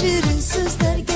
Şirin sözler gel